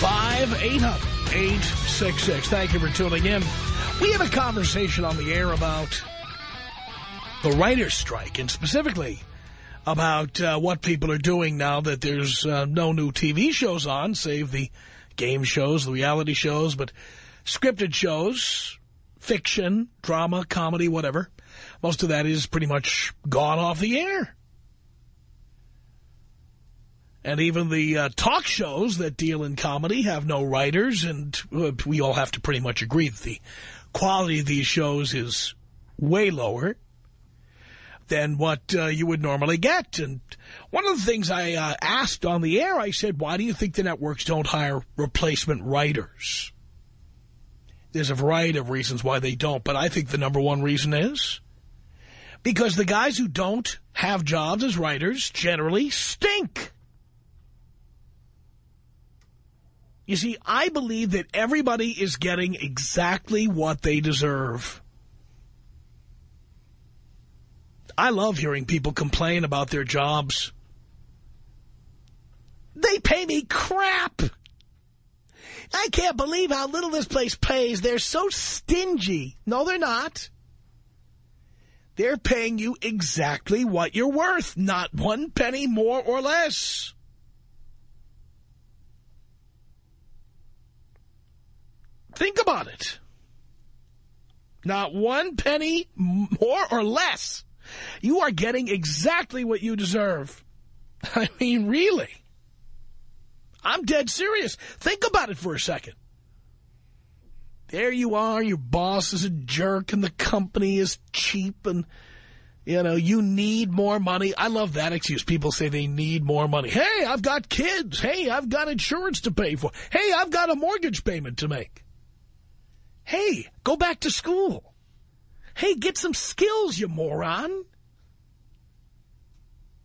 1-800-5800-866. Thank you for tuning in. We had a conversation on the air about the writer's strike, and specifically about uh, what people are doing now that there's uh, no new TV shows on, save the game shows, the reality shows, but scripted shows, fiction, drama, comedy, whatever. Most of that is pretty much gone off the air. And even the uh, talk shows that deal in comedy have no writers, and uh, we all have to pretty much agree that the quality of these shows is way lower than what uh, you would normally get. And one of the things I uh, asked on the air, I said, why do you think the networks don't hire replacement writers? There's a variety of reasons why they don't, but I think the number one reason is because the guys who don't have jobs as writers generally stink. You see, I believe that everybody is getting exactly what they deserve. I love hearing people complain about their jobs. They pay me crap. I can't believe how little this place pays. They're so stingy. No, they're not. They're paying you exactly what you're worth, not one penny more or less. Think about it. Not one penny more or less. You are getting exactly what you deserve. I mean, really. I'm dead serious. Think about it for a second. There you are, your boss is a jerk and the company is cheap and, you know, you need more money. I love that excuse. People say they need more money. Hey, I've got kids. Hey, I've got insurance to pay for. Hey, I've got a mortgage payment to make. Hey, go back to school. Hey, get some skills, you moron.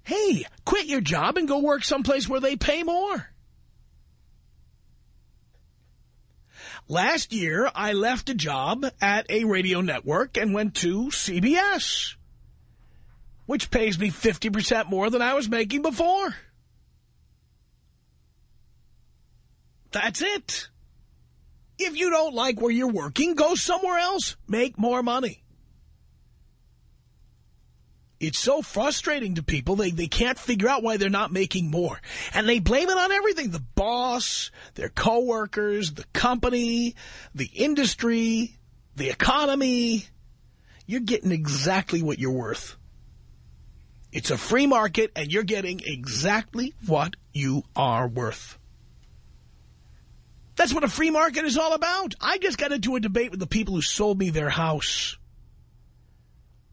Hey, quit your job and go work someplace where they pay more. Last year, I left a job at a radio network and went to CBS, which pays me 50% more than I was making before. That's it. If you don't like where you're working, go somewhere else. Make more money. It's so frustrating to people. They, they can't figure out why they're not making more. And they blame it on everything. The boss, their coworkers, the company, the industry, the economy. You're getting exactly what you're worth. It's a free market, and you're getting exactly what you are worth. That's what a free market is all about. I just got into a debate with the people who sold me their house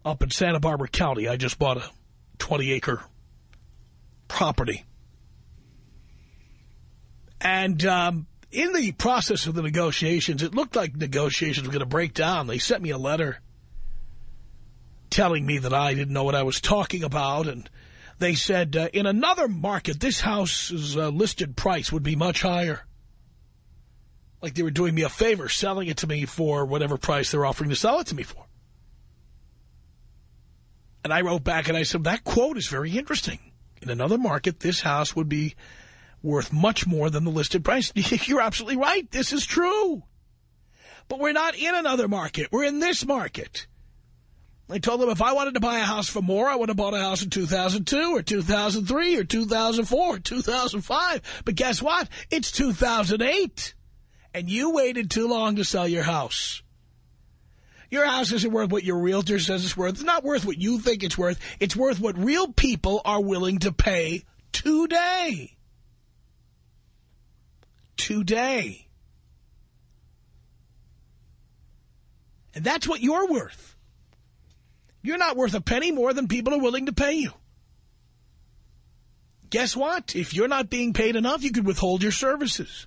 up in Santa Barbara County. I just bought a 20-acre property. And um, in the process of the negotiations, it looked like negotiations were going to break down. They sent me a letter telling me that I didn't know what I was talking about. And they said, uh, in another market, this house's uh, listed price would be much higher. Like they were doing me a favor, selling it to me for whatever price they're offering to sell it to me for. And I wrote back and I said, that quote is very interesting. In another market, this house would be worth much more than the listed price. You're absolutely right. This is true. But we're not in another market. We're in this market. I told them if I wanted to buy a house for more, I would have bought a house in 2002 or 2003 or 2004 or 2005. But guess what? It's 2008. And you waited too long to sell your house. Your house isn't worth what your realtor says it's worth. It's not worth what you think it's worth. It's worth what real people are willing to pay today. Today. And that's what you're worth. You're not worth a penny more than people are willing to pay you. Guess what? If you're not being paid enough, you could withhold your services.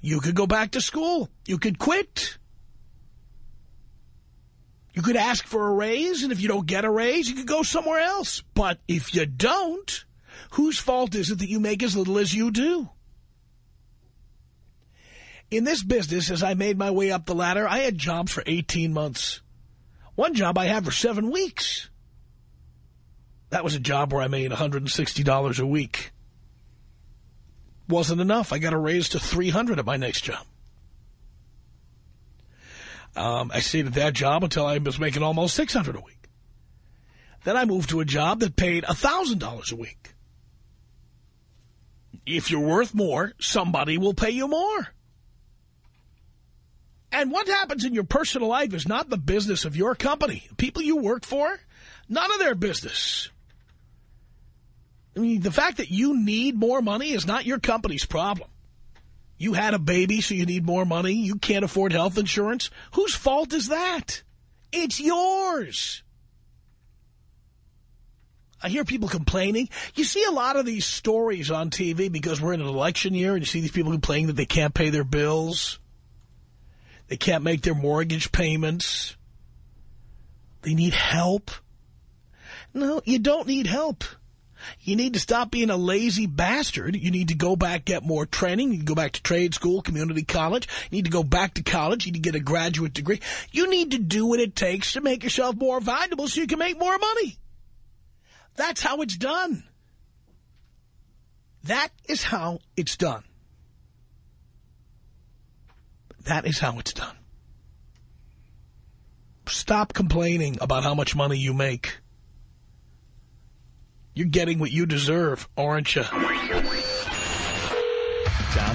You could go back to school. You could quit. You could ask for a raise, and if you don't get a raise, you could go somewhere else. But if you don't, whose fault is it that you make as little as you do? In this business, as I made my way up the ladder, I had jobs for 18 months. One job I had for seven weeks. That was a job where I made $160 a week. Wasn't enough. I got a raise to 300 at my next job. Um, I stayed at that job until I was making almost 600 a week. Then I moved to a job that paid $1,000 a week. If you're worth more, somebody will pay you more. And what happens in your personal life is not the business of your company. People you work for, none of their business. I mean, the fact that you need more money is not your company's problem. You had a baby, so you need more money. You can't afford health insurance. Whose fault is that? It's yours. I hear people complaining. You see a lot of these stories on TV because we're in an election year and you see these people complaining that they can't pay their bills. They can't make their mortgage payments. They need help. No, you don't need help. You need to stop being a lazy bastard. You need to go back, get more training. You go back to trade school, community college. You need to go back to college. You need to get a graduate degree. You need to do what it takes to make yourself more valuable so you can make more money. That's how it's done. That is how it's done. That is how it's done. Stop complaining about how much money you make. You're getting what you deserve, aren't you? Tom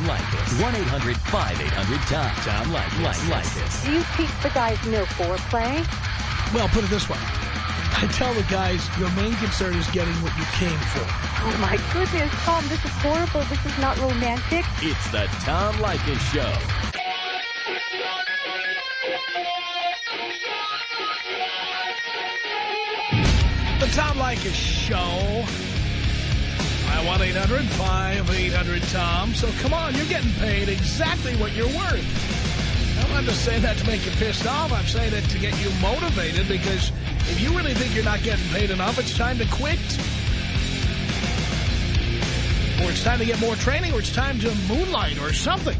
Leykis. 1-800-5800-TOM. Tom Leykis. Leykis. Do you teach the guys no foreplay? Well, put it this way. I tell the guys, your main concern is getting what you came for. Oh, my goodness, Tom, this is horrible. This is not romantic. It's the Tom Leykis Show. The Tom Leykis Show. I want 1-800-5800-TOM. So come on, you're getting paid exactly what you're worth. I'm not just saying that to make you pissed off. I'm saying it to get you motivated because if you really think you're not getting paid enough, it's time to quit. Or it's time to get more training, or it's time to moonlight or something.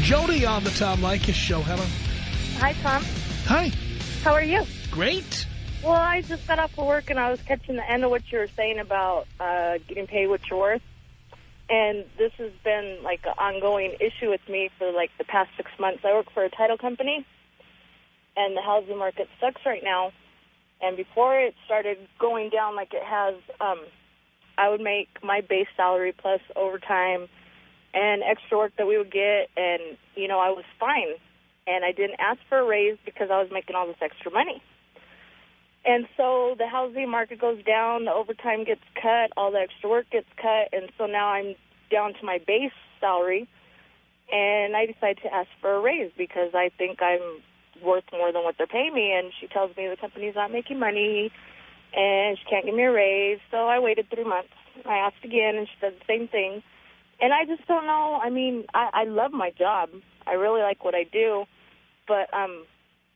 Jody on the Tom Leykis Show. Hello. Hi, Tom. Hi. How are you? Great. Well, I just got off of work and I was catching the end of what you were saying about uh, getting paid what you're worth. And this has been like an ongoing issue with me for like the past six months. I work for a title company and the housing market sucks right now. And before it started going down like it has, um, I would make my base salary plus overtime and extra work that we would get. And, you know, I was fine. And I didn't ask for a raise because I was making all this extra money. And so the housing market goes down, the overtime gets cut, all the extra work gets cut, and so now I'm down to my base salary. And I decide to ask for a raise because I think I'm worth more than what they're paying me. And she tells me the company's not making money and she can't give me a raise. So I waited three months. I asked again and she said the same thing. And I just don't know. I mean, I, I love my job. I really like what I do. But um,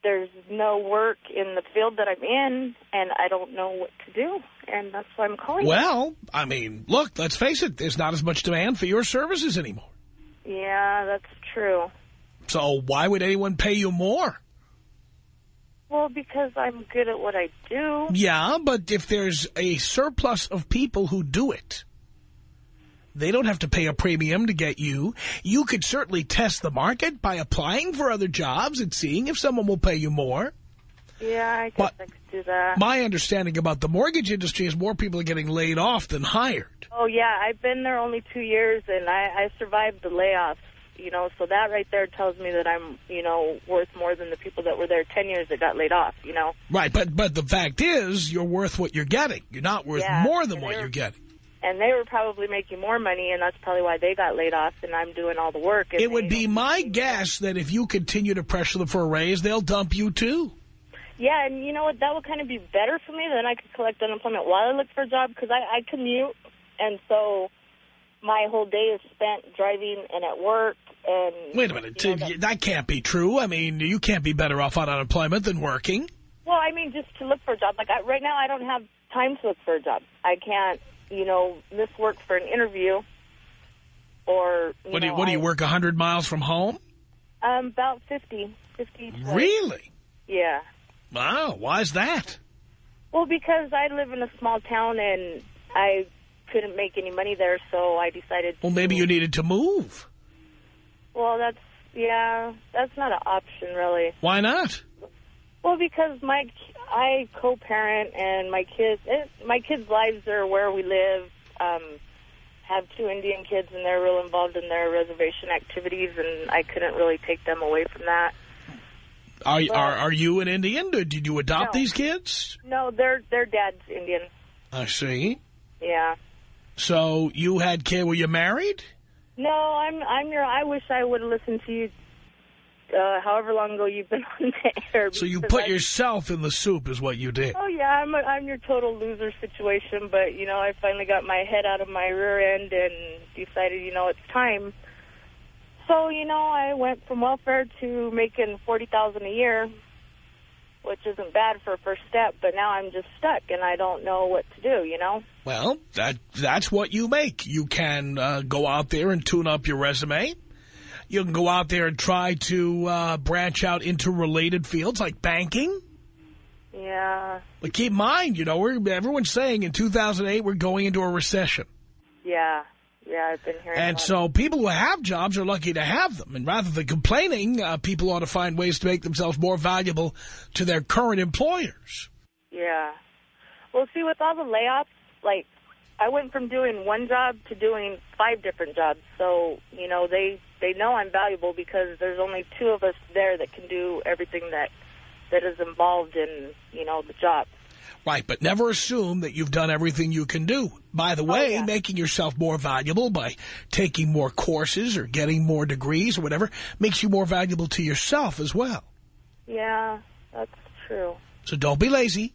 there's no work in the field that I'm in, and I don't know what to do, and that's why I'm calling. Well, I mean, look, let's face it, there's not as much demand for your services anymore. Yeah, that's true. So why would anyone pay you more? Well, because I'm good at what I do. Yeah, but if there's a surplus of people who do it, they don't have to pay a premium to get you. You could certainly test the market by applying for other jobs and seeing if someone will pay you more. Yeah, I guess but I could do that. My understanding about the mortgage industry is more people are getting laid off than hired. Oh, yeah. I've been there only two years, and I, I survived the layoffs. you know, so that right there tells me that I'm, you know, worth more than the people that were there 10 years that got laid off, you know. Right, but but the fact is, you're worth what you're getting. You're not worth Yeah, more than what you're getting. And they were probably making more money, and that's probably why they got laid off, and I'm doing all the work. It would be my guess that if you continue to pressure them for a raise, they'll dump you too. Yeah, and you know what? That would kind of be better for me. Then I could collect unemployment while I look for a job because I, I commute, and so my whole day is spent driving and at work. And Wait a minute, you know, that- that can't be true. I mean, you can't be better off on unemployment than working. well, I mean, just to look for a job. Like I, right now, I don't have time to look for a job. I can't, you know, miss work for an interview. Or What do you, know, what do you I- work 100 miles from home? Um, about 50, 50 each way. Really? Yeah. Wow, why is that? Well, because I live in a small town and I couldn't make any money there, so I decided. Well, maybe you needed to move. Well, that's yeah, that's not an option really. Why not? Well, because my I co-parent and my kids, eh, my kids' lives are where we live. Um, have two Indian kids and they're real involved in their reservation activities, and I couldn't really take them away from that. Are, Well- are, are you an Indian? Did did you adopt No. these kids? No, their their dad's Indian. I see. Yeah. So you had kid. Were you married? No, I'm I'm your. I wish I would have listened to you. Uh, however long ago you've been on the air. So you put I- yourself in the soup is what you did. Oh yeah, I'm a, I'm your total loser situation, but you know I finally got my head out of my rear end and decided you know it's time. So you know I went from welfare to making forty thousand a year, which isn't bad for a first step. But now I'm just stuck and I don't know what to do. You know. Well, that that's what you make. You can uh, go out there and tune up your resume. You can go out there and try to uh, branch out into related fields like banking. Yeah. But keep in mind, you know, we're, everyone's saying in 2008 we're going into a recession. Yeah. Yeah. I've been hearing. And so people who have jobs are lucky to have them. And rather than complaining, uh, people ought to find ways to make themselves more valuable to their current employers. Yeah. Well, see, with all the layoffs, like, I went from doing one job to doing five different jobs. So, you know, they, they know I'm valuable because there's only two of us there that can do everything that, that is involved in, you know, the job. Right, but never assume that you've done everything you can do. By the oh, way, yeah. making yourself more valuable by taking more courses or getting more degrees or whatever makes you more valuable to yourself as well. Yeah, that's true. So don't be lazy.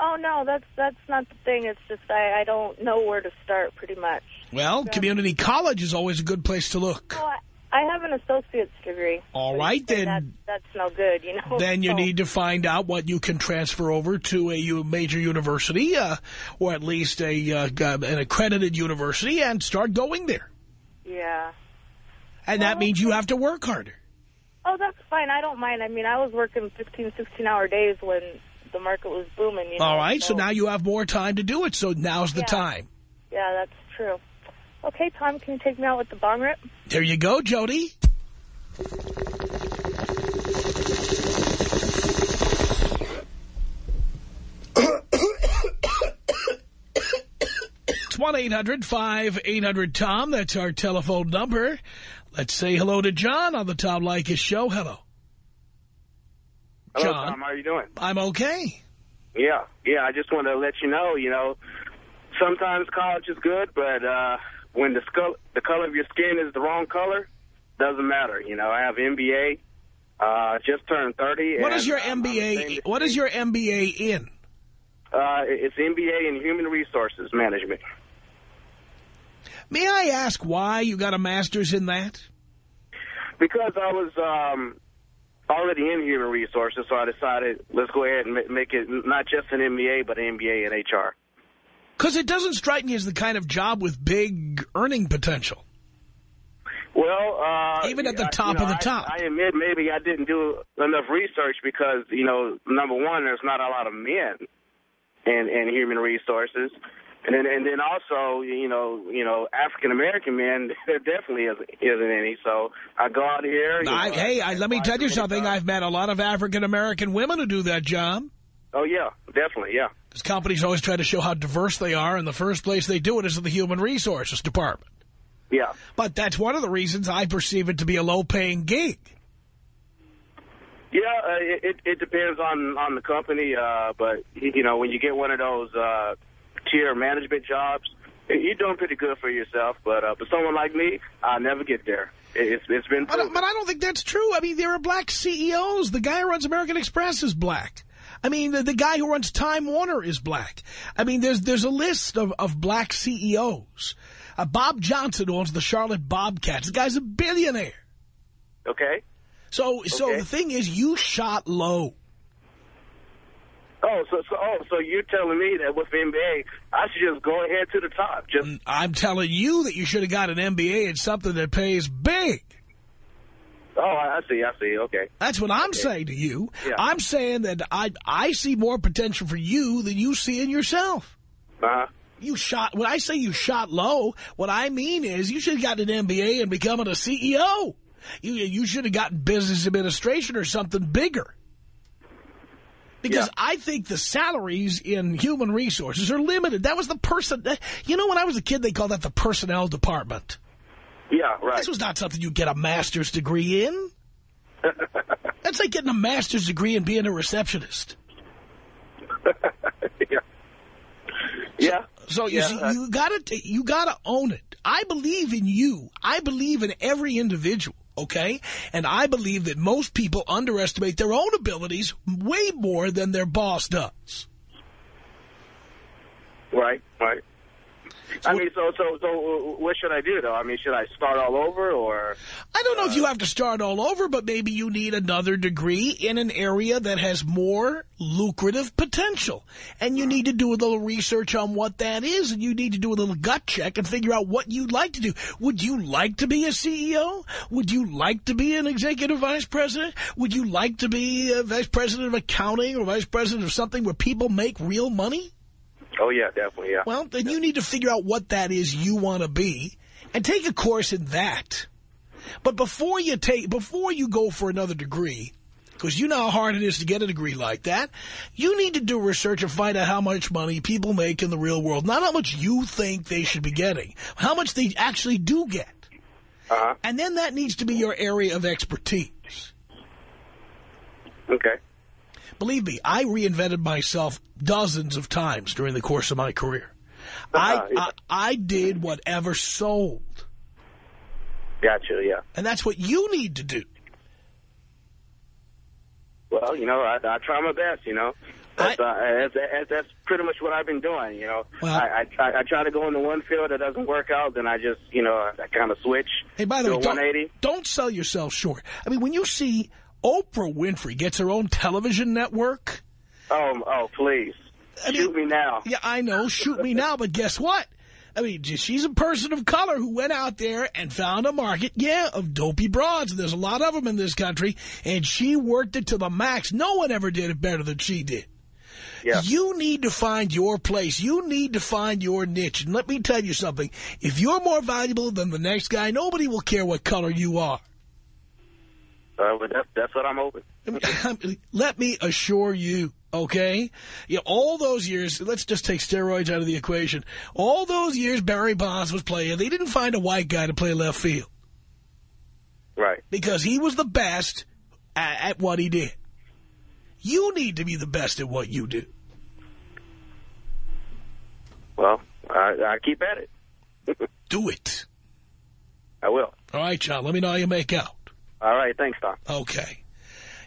Oh, no, that's that's not the thing. It's just I, I don't know where to start, pretty much. Well, community college is always a good place to look. Oh, I, have an associate's degree. All So right, then. That, that's no good, you know. Then you So- need to find out what you can transfer over to a major university uh, or at least a uh, an accredited university and start going there. Yeah. And that means you have to work harder. Oh, that's fine. I don't mind. I mean, I was working 15, 16-hour days when the market was booming. You know, All right, so now you have more time to do it, so now's the Yeah. time. Yeah, that's true. Okay, Tom, can you take me out with the bong rip? There you go, Jody. It's 1-800-5800-TOM. That's our telephone number. Let's say hello to John on the Tom Leykis show. Hello. Hello, John. Tom. How are you doing? I'm okay. Yeah, yeah. I just want to let you know, you know, sometimes college is good, but uh, when the skull, the color of your skin is the wrong color, doesn't matter. You know, I have MBA. Uh, just turned 30. What is your MBA? What is your MBA in? Uh, it's MBA in Human Resources Management. May I ask why you got a master's in that? Because I was um, already in human resources, so I decided let's go ahead and make it not just an MBA, but an MBA in HR. Because it doesn't strike me as the kind of job with big earning potential. Well, uh, Even at the I- top you know, of the top. I, admit maybe I didn't do enough research because, you know, number one, there's not a lot of men in, in human resources. And then, and then also, you know, you know, African American men, there definitely isn't, isn't any. So I go out here. you I, know, hey, I, let me tell you something. I've met a lot of African-American women who do that job. Oh yeah, definitely, yeah. Because companies always try to show how diverse they are, and the first place they do it is in the Human Resources Department. Yeah. But that's one of the reasons I perceive it to be a low-paying gig. Yeah, uh, it, it depends on on the company, uh, but you know when you get one of those uh, tier management jobs, you're doing pretty good for yourself. But uh, for someone like me, I'll never get there. It's it's been. But, but I don't think that's true. I mean, there are black CEOs. The guy who runs American Express is black. I mean, the, the guy who runs Time Warner is black. I mean, there's there's a list of, of black CEOs. Uh, Bob Johnson owns the Charlotte Bobcats. The guy's a billionaire. Okay. So, so Okay. the thing is, you shot low. Oh, so so oh, so you're telling me that with MBA, I should just go ahead to the top? Just I'm telling you that you should have got an MBA in something that pays big. Oh, I see, I see. Okay. That's what I'm saying to you. Yeah. I'm saying that I I see more potential for you than you see in yourself. Uh huh. You shot, when I say you shot low, what I mean is you should have gotten an MBA and becoming a CEO. You, you should have gotten business administration or something bigger. Because Yeah. I think the salaries in human resources are limited. That was the person, you know, when I was a kid, they called that the personnel department. Yeah. Right. This was not something you get a master's degree in. That's like getting a master's degree and being a receptionist. yeah. Yeah. So you Yeah, see, uh, you gotta you gotta own it. I believe in you. I believe in every individual. Okay, and I believe that most people underestimate their own abilities way more than their boss does. Right. Right. I mean, so so so, uh, what should I do though? I mean, should I start all over or? I don't know if you have to start all over, but maybe you need another degree in an area that has more lucrative potential. And you need to do a little research on what that is, and you need to do a little gut check and figure out what you'd like to do. Would you like to be a CEO? Would you like to be an executive vice president? Would you like to be a vice president of accounting or vice president of something where people make real money? Oh yeah, definitely. Yeah. Well, then you need to figure out what that is you want to be and take a course in that. But before you take, before you go for another degree, because you know how hard it is to get a degree like that, you need to do research and find out how much money people make in the real world. Not how much you think they should be getting, how much they actually do get. Uh huh. And then that needs to be your area of expertise. Okay. Believe me, I reinvented myself dozens of times during the course of my career. Uh-huh, I, I I did whatever sold. Gotcha. Yeah. And that's what you need to do. Well, you know, I, I try my best. You know, that's, I- uh, that's, that's that's pretty much what I've been doing. You know, Well- I, I try I try to go into one field that doesn't work out, then I just you know I, kind of switch. Hey, by the way, don't, don't sell yourself short. I mean, when you see Oprah Winfrey gets her own television network, Oh, oh, please, I mean- shoot me now. yeah, I know, shoot me now, but guess what? I mean, she's a person of color who went out there and found a market, yeah, of dopey broads. There's a lot of them in this country, and she worked it to the max. No one ever did it better than she did. Yeah. You need to find your place. You need to find your niche. And let me tell you something. If you're more valuable than the next guy, nobody will care what color you are. Uh, that's that's what I'm hoping. let me assure you, okay? Yeah, all those years, let's just take steroids out of the equation. All those years Barry Bonds was playing, they didn't find a white guy to play left field Right. because he was the best at, at what he did. You need to be the best at what you do. Well, I, I keep at it. Do it. I will. All right, John, let me know how you make out. All right. Thanks, Tom. Okay.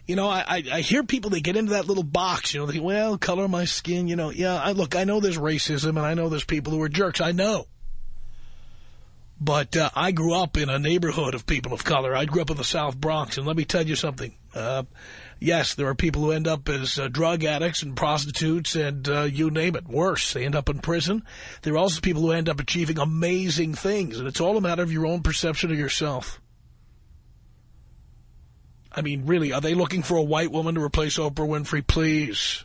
You know, I, I, hear people, they get into that little box, you know, they well, color my skin, you know. Yeah, I, look, I know there's racism, and I know there's people who are jerks. I know. But uh, I grew up in a neighborhood of people of color. I grew up in the South Bronx, and let me tell you something. Uh, yes, there are people who end up as uh, drug addicts and prostitutes and uh, you name it, worse. They end up in prison. There are also people who end up achieving amazing things, and it's all a matter of your own perception of yourself. I mean, really, are they looking for a white woman to replace Oprah Winfrey? Please.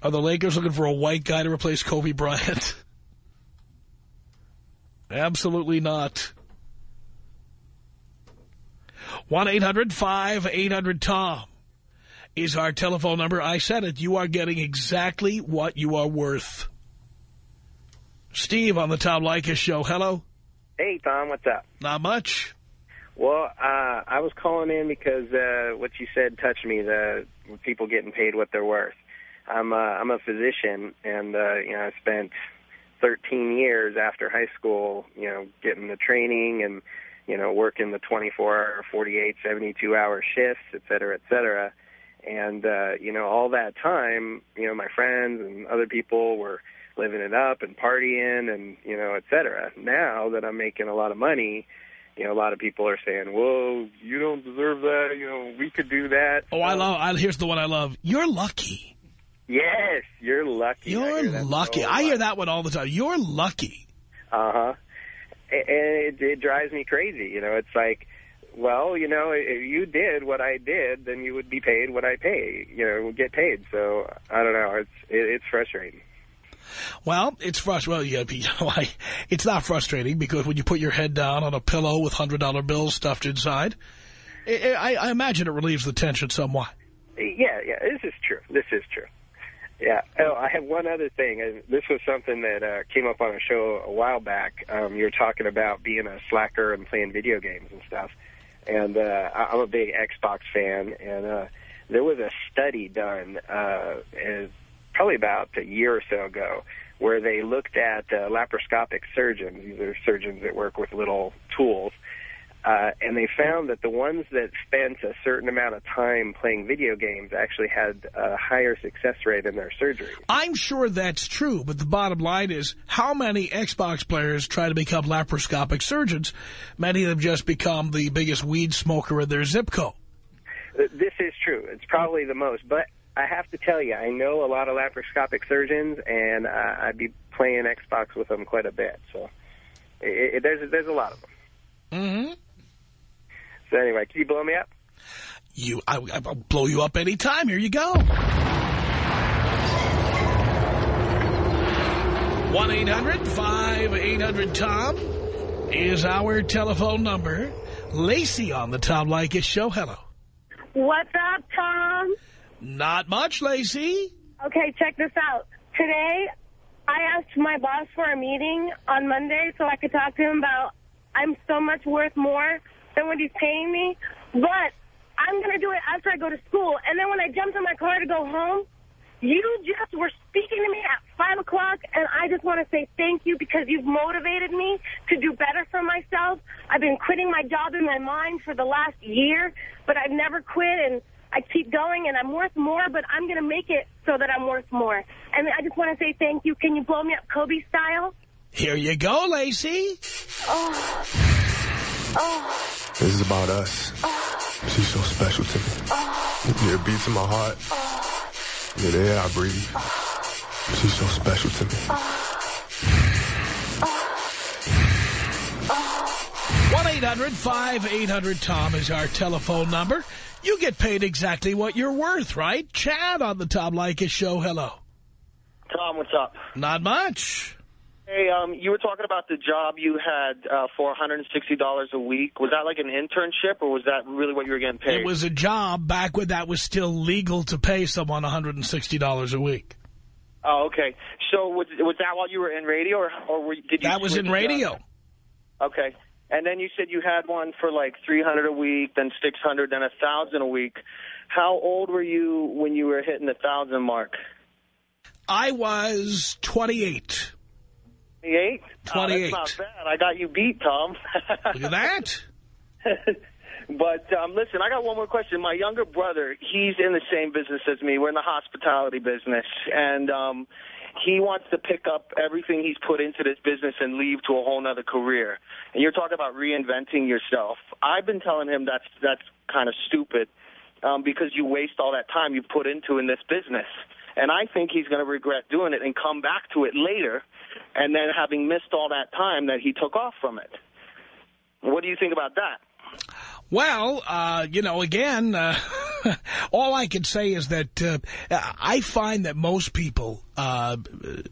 Are the Lakers looking for a white guy to replace Kobe Bryant? Absolutely not. 1-800-5800-TOM is our telephone number. I said it. You are getting exactly what you are worth. Steve on the Tom Leykis show. Hello. Hey, Tom, what's up? Not much. Well, uh, I was calling in because uh, what you said touched me, the people getting paid what they're worth. I'm, uh, I'm a physician, and, uh, you know, I spent 13 years after high school, you know, getting the training and, you know, working the 24 48, 72-hour shifts, et cetera, et cetera. And, uh, you know, all that time, you know, my friends and other people were living it up and partying and, you know, et cetera. Now that I'm making a lot of money, you know, a lot of people are saying, "Whoa, you don't deserve that. You know, we could do that." Oh, I love. I, here's the one I love. You're lucky. Yes, you're lucky. You're lucky. So I hear that one all the time. You're lucky. Uh huh. And it, it drives me crazy. You know, it's like, well, you know, if you did what I did, then you would be paid what I pay. You know, get paid. So I don't know. It's it, it's frustrating. Well, it's frustrating. Well, I, it's not frustrating because when you put your head down on a pillow with $100 bills stuffed inside, it, I, I imagine it relieves the tension somewhat. Yeah, yeah, this is true. This is true. Yeah. Oh, I have one other thing. This was something that uh, came up on a show a while back. Um, you were talking about being a slacker and playing video games and stuff. And uh, I'm a big Xbox fan, and uh, there was a study done uh, probably about a year or so ago, where they looked at uh, laparoscopic surgeons. These are surgeons that work with little tools. Uh, and they found that the ones that spent a certain amount of time playing video games actually had a higher success rate in their surgery. I'm sure that's true, but the bottom line is how many Xbox players try to become laparoscopic surgeons? Many of them just become the biggest weed smoker in their zip code. This is true. It's probably the most. But I have to tell you, I know a lot of laparoscopic surgeons, and uh, I'd be playing Xbox with them quite a bit. So it, it, there's there's a lot of them. Mm-hmm. So anyway, can you blow me up? You, I, I'll blow you up anytime. Here you go. 1-800-5800-TOM is our telephone number. Lacey on the Tom Leykis show. Hello. What's up, Tom? Not much, Lacey. Okay, check this out. Today, I asked my boss for a meeting on Monday so I could talk to him about I'm so much worth more than what he's paying me, but I'm going to do it after I go to school. And then when I jumped in my car to go home, you just were speaking to me at 5 o'clock, and I just want to say thank you because you've motivated me to do better for myself. I've been quitting my job in my mind for the last year, but I've never quit, and I keep going, and I'm worth more, but I'm going to make it so that I'm worth more. And I just want to say thank you. Can you blow me up Kobe style? Here you go, Lacey. Oh. Oh. This is about us. Oh. She's so special to me. Oh. Yeah, it beats in my heart. Oh. Yeah, the air I breathe. She's so special to me. One eight hundred 800 tom is our telephone number. You get paid exactly what you're worth, right? Chad on the Tom Leykis show. Hello. Tom, what's up? Not much. Hey, um, you were talking about the job you had uh, for $160 a week. Was that like an internship, or was that really what you were getting paid? It was a job back when that was still legal to pay someone $160 a week. Oh, okay. So was, was that while you were in radio, or, or were, did you That was in radio. jobs? Okay. And then you said you had one for like 300 a week, then 600, then a 1,000 a week. How old were you when you were hitting the 1,000 mark? I was 28. 28? 28. Oh, that's not bad. I got you beat, Tom. Look at that. But um, listen, I got one more question. My younger brother, he's in the same business as me. We're in the hospitality business, and um, he wants to pick up everything he's put into this business and leave to a whole other career. And you're talking about reinventing yourself. I've been telling him that's that's kind of stupid um, because you waste all that time you put into in this business. And I think he's going to regret doing it and come back to it later, and then having missed all that time that he took off from it. What do you think about that? Well, uh, you know, again, uh, all I can say is that uh, I find that most people, uh,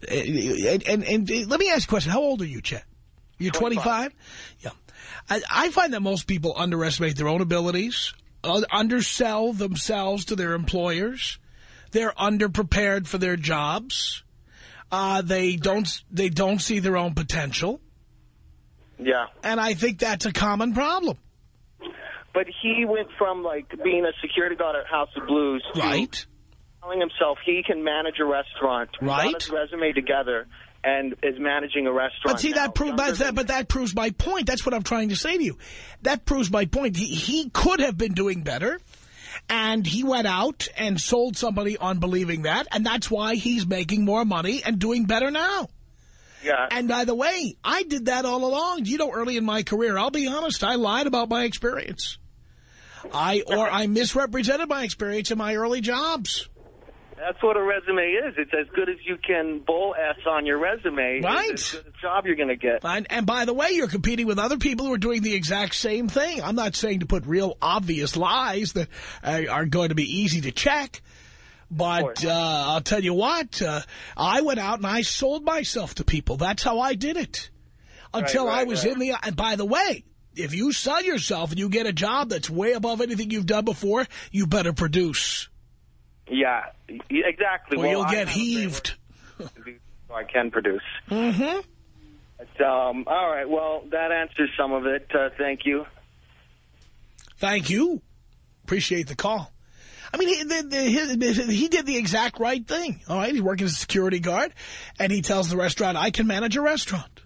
and, and, and, let me ask you a question. How old are you, Chet? You're 25? Yeah. I, I find that most people underestimate their own abilities, uh, undersell themselves to their employers. They're underprepared for their jobs. Uh, they don't they don't see their own potential. Yeah. And I think that's a common problem. But he went from, like, being a security guard at House of Blues to Right. telling himself he can manage a restaurant. Right. Got his resume together and is managing a restaurant. But see, now. that proves but that, but that proves my point. That's what I'm trying to say to you. That proves my point. He, he could have been doing better, and he went out and sold somebody on believing that, and that's why he's making more money and doing better now. Yeah. And by the way, I did that all along. You know, early in my career, I'll be honest, I lied about my experience. I or I misrepresented my experience in my early jobs. That's what a resume is. It's as good as you can bull ass on your resume. Right. It's as good a job you're going to get. And, and by the way, you're competing with other people who are doing the exact same thing. I'm not saying to put real obvious lies that uh, are going to be easy to check. But uh, I'll tell you what, uh, I went out and I sold myself to people. That's how I did it. Until Right, right, I was right. in the... And by the way, if you sell yourself and you get a job that's way above anything you've done before, you better produce. Yeah, exactly. Or well, you'll I get have a great heaved. So I can produce. Mm-hmm. Um, all right, well, that answers some of it. Uh, thank you. Thank you. Appreciate the call. I mean, he, the, the, his, he did the exact right thing. All right, he's working as a security guard, and he tells the restaurant, I can manage a restaurant.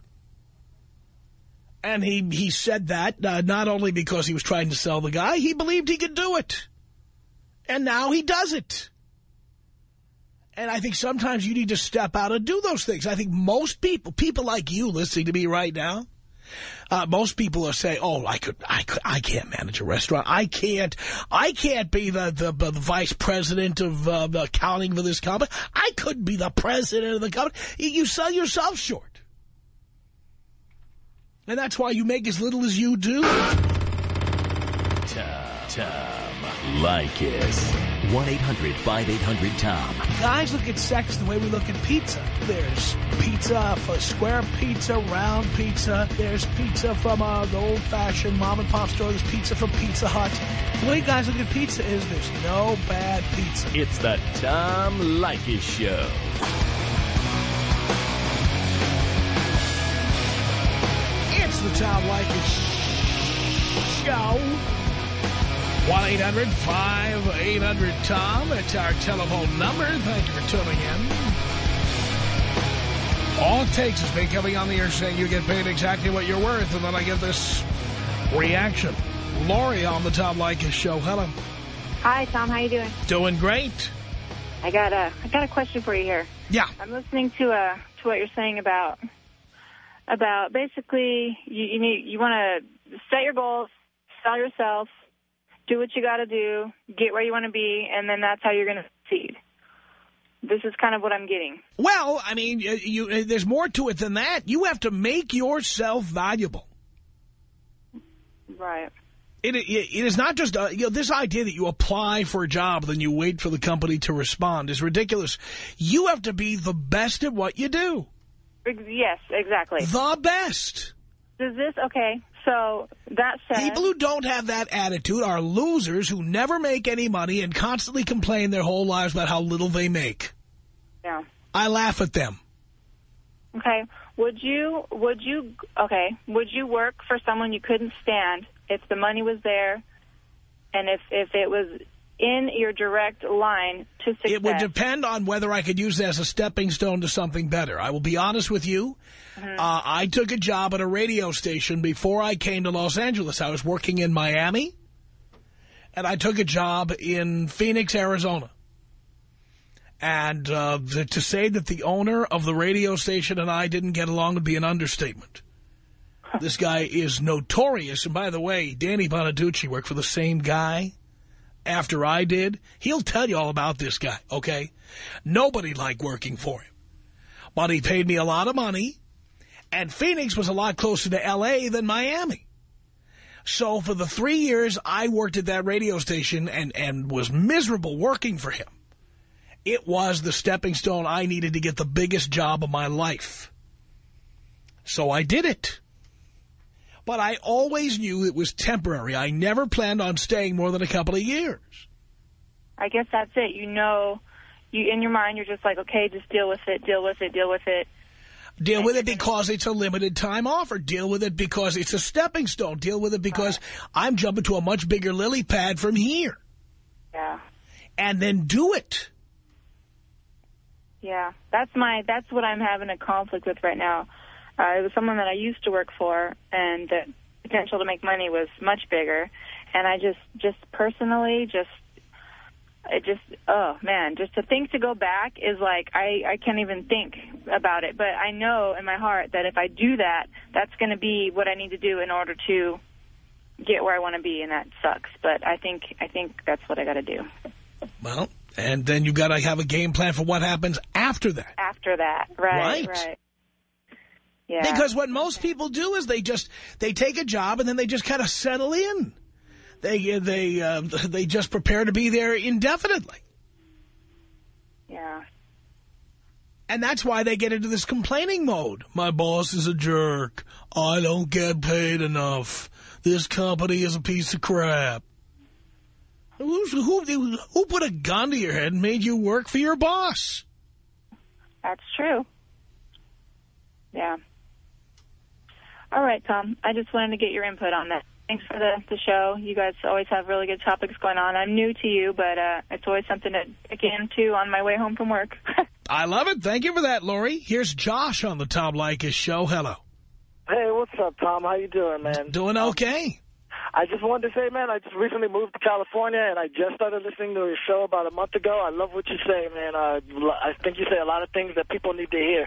And he, he said that uh, not only because he was trying to sell the guy, he believed he could do it. And now he does it. And I think sometimes you need to step out and do those things. I think most people, people like you listening to me right now, uh, most people are saying, "Oh, I could, I could, I can't manage a restaurant. I can't, I can't be the the, the vice president of uh, the accounting for this company. I couldn't be the president of the company." You sell yourself short, and that's why you make as little as you do. Tom, Tom Leykis. 1-800-5800-TOM. Guys look at sex the way we look at pizza. There's pizza for square pizza, round pizza. There's pizza from uh, the old-fashioned mom-and-pop store. There's pizza from Pizza Hut. The way guys look at pizza is there's no bad pizza. It's the Tom Leykis Show. Tom Leykis Show. 1-800-5800-TOM. It's our telephone number. Thank you for tuning in. All it takes is me coming on the air saying you get paid exactly what you're worth, and then I get this reaction. Lori on the Tom Leykis Show. Hello. Hi, Tom. How you doing? Doing great. I got a I got a question for you here. Yeah. I'm listening to uh to what you're saying about about basically you you need you want to set your goals, sell yourself, do what you got to do, get where you want to be, and then that's how you're going to succeed. This is kind of what I'm getting. Well, I mean, you, you, there's more to it than that. You have to make yourself valuable. Right. It, it, it is not just, uh, you know, this idea that you apply for a job, then you wait for the company to respond is ridiculous. You have to be the best at what you do. Yes, exactly. The best. Does this okay? So that said, People who don't have that attitude are losers who never make any money and constantly complain their whole lives about how little they make. yeah. I laugh at them. Okay. Would you would you okay, would you work for someone you couldn't stand if the money was there and if if it was in your direct line to success? It would depend on whether I could use it as a stepping stone to something better. I will be honest with you. Uh, I took a job at a radio station before I came to Los Angeles. I was working in Miami, and I took a job in Phoenix, Arizona. And uh, the, to say that the owner of the radio station and I didn't get along would be an understatement. This guy is notorious. And by the way, Danny Bonaducci worked for the same guy after I did. He'll tell you all about this guy, okay? Nobody liked working for him. But he paid me a lot of money. And Phoenix was a lot closer to L.A. than Miami. So for the three years I worked at that radio station and, and was miserable working for him, it was the stepping stone I needed to get the biggest job of my life. So I did it. But I always knew it was temporary. I never planned on staying more than a couple of years. I guess that's it. You know you in your mind you're just like, okay, just deal with it, deal with it, deal with it. Deal with it because it's a limited time offer. Deal with it because it's a stepping stone. Deal with it because I'm jumping to a much bigger lily pad from here. Yeah. And then do it. Yeah, that's my that's what I'm having a conflict with right now. Uh, it was someone that I used to work for, and the potential to make money was much bigger. And I just just personally just it just oh man, just to think to go back is like I I can't even think about it. But I know in my heart that if I do that, that's going to be what I need to do in order to get where I want to be, and that sucks. But I think I think that's what I got to do. Well, and then you got to have a game plan for what happens after that. After that, right, Right. right. Yeah. Because what most people do is they just they take a job and then they just kind of settle in. They they uh, they just prepare to be there indefinitely, yeah. and that's why they get into this complaining mode. My boss is a jerk. I don't get paid enough. This company is a piece of crap. Who's, who who put a gun to your head and made you work for your boss? That's true. Yeah. All right, Tom. I just wanted to get your input on that. Thanks for the, the show. You guys always have really good topics going on. I'm new to you, but uh, it's always something to pick into on my way home from work. I love it. Thank you for that, Lori. Here's Josh on the Tom Leykis show. Hello. Hey, what's up, Tom? How you doing, man? Doing okay. I just wanted to say, man, I just recently moved to California, and I just started listening to your show about a month ago. I love what you say, man. Uh, I think you say a lot of things that people need to hear.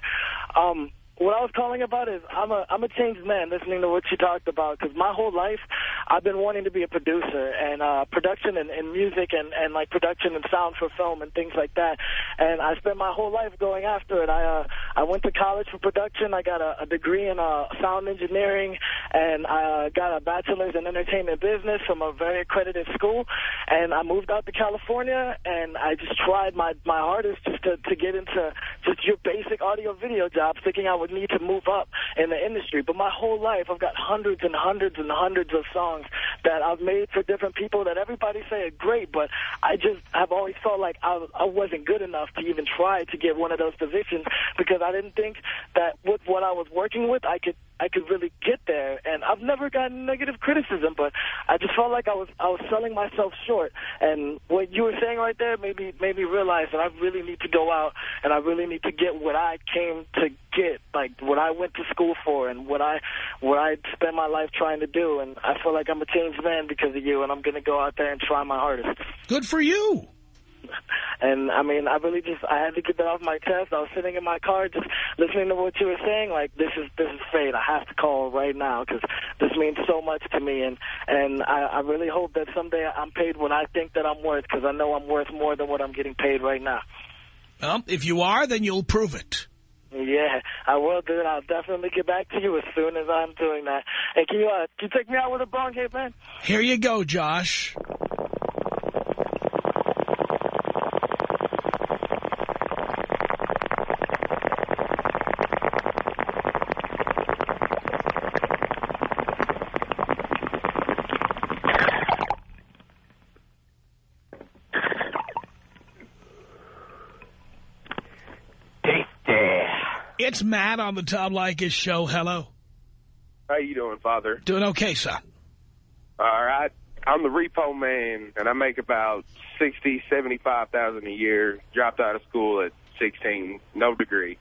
Um, what I was calling about is I'm a I'm a changed man listening to what you talked about because my whole life I've been wanting to be a producer and uh, production and, and music and, and like production and sound for film and things like that. And I spent my whole life going after it. I uh, I went to college for production. I got a, a degree in uh, sound engineering and I uh, got a bachelor's in entertainment business from a very accredited school. And I moved out to California and I just tried my my hardest just to to get into just your basic audio video jobs, thinking I would need to move up in the industry. But my whole life, I've got hundreds and hundreds and hundreds of songs that I've made for different people that everybody say are great, but I just have always felt like I, I wasn't good enough to even try to get one of those positions because I didn't think that with what I was working with, I could I could really get there. And I've never gotten negative criticism, but I just felt like I was I was selling myself short. And what you were saying right there made me made me realize that I really need to go out and I really need to get what I came to get, like what I went to school for and what I what I spent my life trying to do. And I feel like I'm a changed man because of you, and I'm going to go out there and try my hardest. Good for you. And, I mean, I really just, I had to get that off my chest. I was sitting in my car just listening to what you were saying. Like, this is this is fate. I have to call right now because this means so much to me. And, and I, I really hope that someday I'm paid what I think that I'm worth because I know I'm worth more than what I'm getting paid right now. Well, if you are, then you'll prove it. Yeah, I will do it. I'll definitely get back to you as soon as I'm doing that. Hey, can you, uh, can you take me out with a bong hit, man? Here you go, Josh. It's Matt on the Tom Leykis show. Hello. How you doing, Father? Doing okay, son. All right. I'm the repo man, and I make about sixty, seventy-five thousand a year. Dropped out of school at 16, no degree.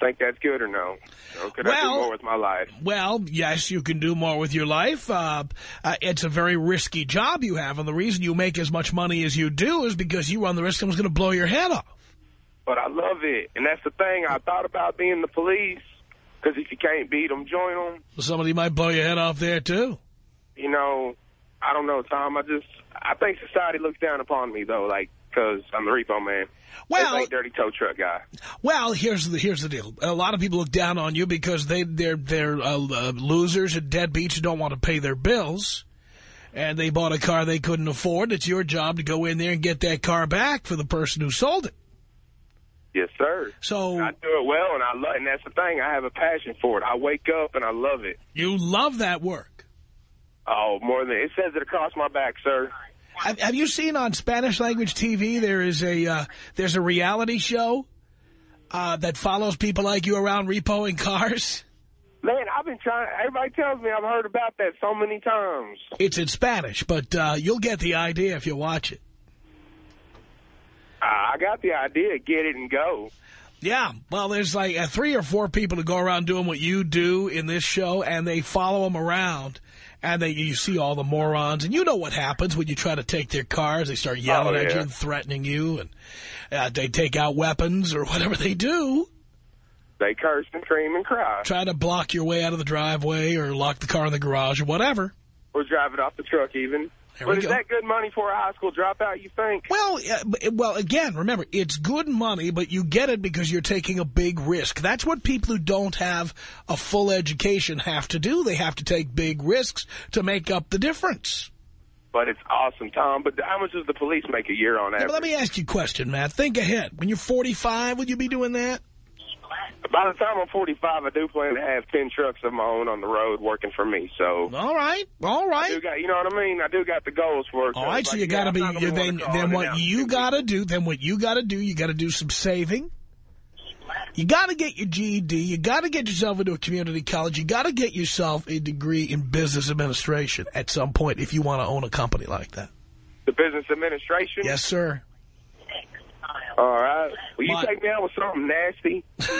Think that's good or no? Or could I do Well- more with my life? Well, yes, you can do more with your life. Uh, uh, it's a very risky job you have, and the reason you make as much money as you do is because you run the risk someone's going to blow your head off. But I love it, and that's the thing. I thought about being the police, because if you can't beat them, join them. Somebody might blow your head off there, too. You know, I don't know, Tom. I just, I think society looks down upon me, though, like, because I'm the repo man. Well- dirty tow truck guy. Well, here's the here's the deal. A lot of people look down on you because they they're they're uh, uh, losers and deadbeats who don't want to pay their bills, and they bought a car they couldn't afford. It's your job to go in there and get that car back for the person who sold it. Yes, sir. So I do it well, and I love, and that's the thing. I have a passion for it. I wake up and I love it. you love that work. Oh, more than it says it across my back, sir. Have, have you seen on Spanish language TV there is a uh, there's a reality show uh, that follows people like you around repoing cars? Man, I've been trying. Everybody tells me I've heard about that so many times. It's in Spanish, but uh, you'll get the idea if you watch it. I got the idea. Get it and go. Yeah, well, there's like uh, three or four people who go around doing what you do in this show, and they follow them around, and they you see all the morons, and you know what happens when you try to take their cars. They start yelling Oh, at you and threatening you, and uh, they take out weapons or whatever they do. They curse and scream and cry. Try to block your way out of the driveway or lock the car in the garage or whatever. Or drive it off the truck even. There but is go. that good money for a high school dropout, you think? Well, yeah, but- well, again, remember, it's good money, but you get it because you're taking a big risk. That's what people who don't have a full education have to do. They have to take big risks to make up the difference. But it's awesome, Tom. But how much does the police make a year on Yeah, average? but let me ask you a question, Matt. Think ahead. When you're 45, would you be doing that? By the time I'm 45, I do plan to have 10 trucks of my own on the road working for me. So, all right, all right. Got, you know what I mean? I do got the goals for it. All right, so Like, you got to be, then, then what you got to do, then what you got to do, you got to do some saving. You got to get your GED. You got to get yourself into a community college. You got to get yourself a degree in business administration at some point if you want to own a company like that. The business administration? Yes, sir. All right. Will you But- take me out with something nasty?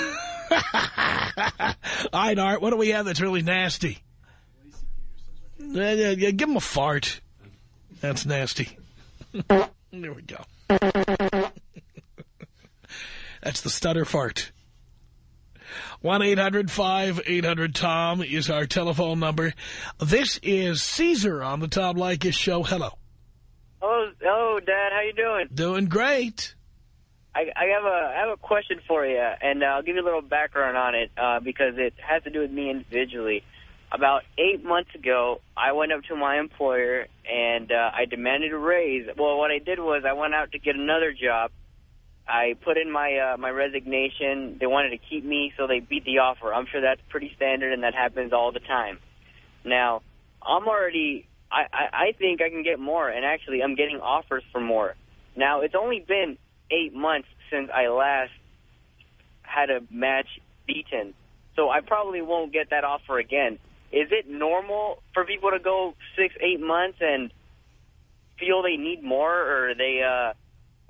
All right, Art, what do we have that's really nasty? Yeah, yeah, yeah, give him a fart. That's nasty. there we go. That's the stutter fart. 1-800-5800-TOM is our telephone number. This is Caesar on the Tom Leykis show. Hello. Oh, oh, Dad, how you doing? Doing great. I, have a I have a question for you, and I'll give you a little background on it uh, because it has to do with me individually. About eight months ago, I went up to my employer and uh, I demanded a raise. Well, what I did was I went out to get another job. I put in my uh, my resignation. They wanted to keep me, so they beat the offer. I'm sure that's pretty standard, and that happens all the time. Now, I'm already. I, I think I can get more, and actually, I'm getting offers for more. Now, it's only been eight months since I last had a match beaten, so I probably won't get that offer again. Is it normal for people to go six, eight months and feel they need more, or they? uh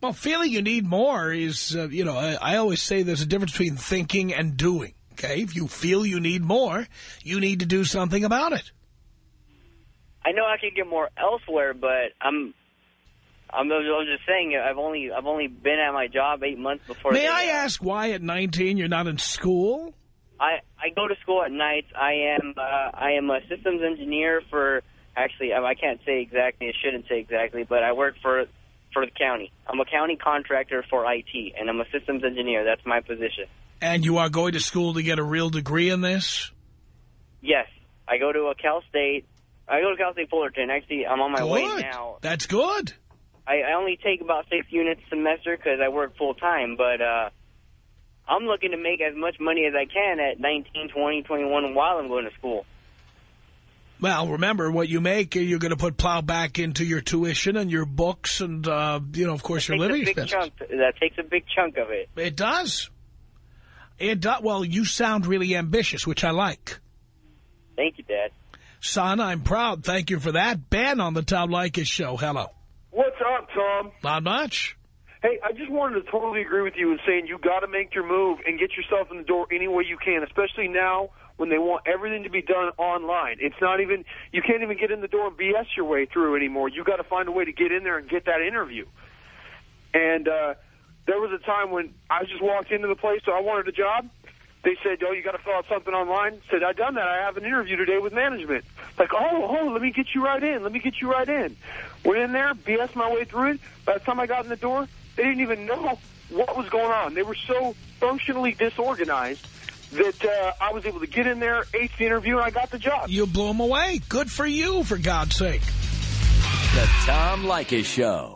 Well, feeling you need more is, uh, you know, I, I always say there's a difference between thinking and doing. Okay, if you feel you need more, you need to do something about it. I know I could get more elsewhere, but I'm. I'm, I'm just saying. I've only I've only been at my job eight months before. May I ask why at 19 you're not in school? I I go to school at nights. I am uh, I am a systems engineer for. Actually, I I can't say exactly. I shouldn't say exactly, but I work for for the county. I'm a county contractor for IT, and I'm a systems engineer. That's my position. And you are going to school to get a real degree in this? Yes, I go to a Cal State. I go to Cal State Fullerton. Actually, I'm on my way now. That's good. I, I only take about six units a semester because I work full time, but uh, I'm looking to make as much money as I can at 19, 20, 21 while I'm going to school. Well, remember, what you make, you're going to put plow back into your tuition and your books and, uh, you know, of course, your Takes a living big expenses. chunk. That takes a big chunk of it. It does. It does. Well, you sound really ambitious, which I like. Thank you, Dad. Son, I'm proud. Thank you for that. Ben on the Tom Leykis show. Hello. Up, Tom? Not much. Hey, I just wanted to totally agree with you in saying you got to make your move and get yourself in the door any way you can, especially now when they want everything to be done online. It's not even you can't even get in the door and BS your way through anymore. You got to find a way to get in there and get that interview. And uh, there was a time when I just walked into the place, so I wanted a job. They said, "Oh, you got to fill out something online." Said, "I've done that. I have an interview today with management." Like, "Oh, oh, let me get you right in. Let me get you right in." Went in there, BS my way through it. By the time I got in the door, they didn't even know what was going on. They were so functionally disorganized that uh, I was able to get in there, ace the interview, and I got the job. You blew them away. Good for you, for God's sake. The Tom Leykis Show.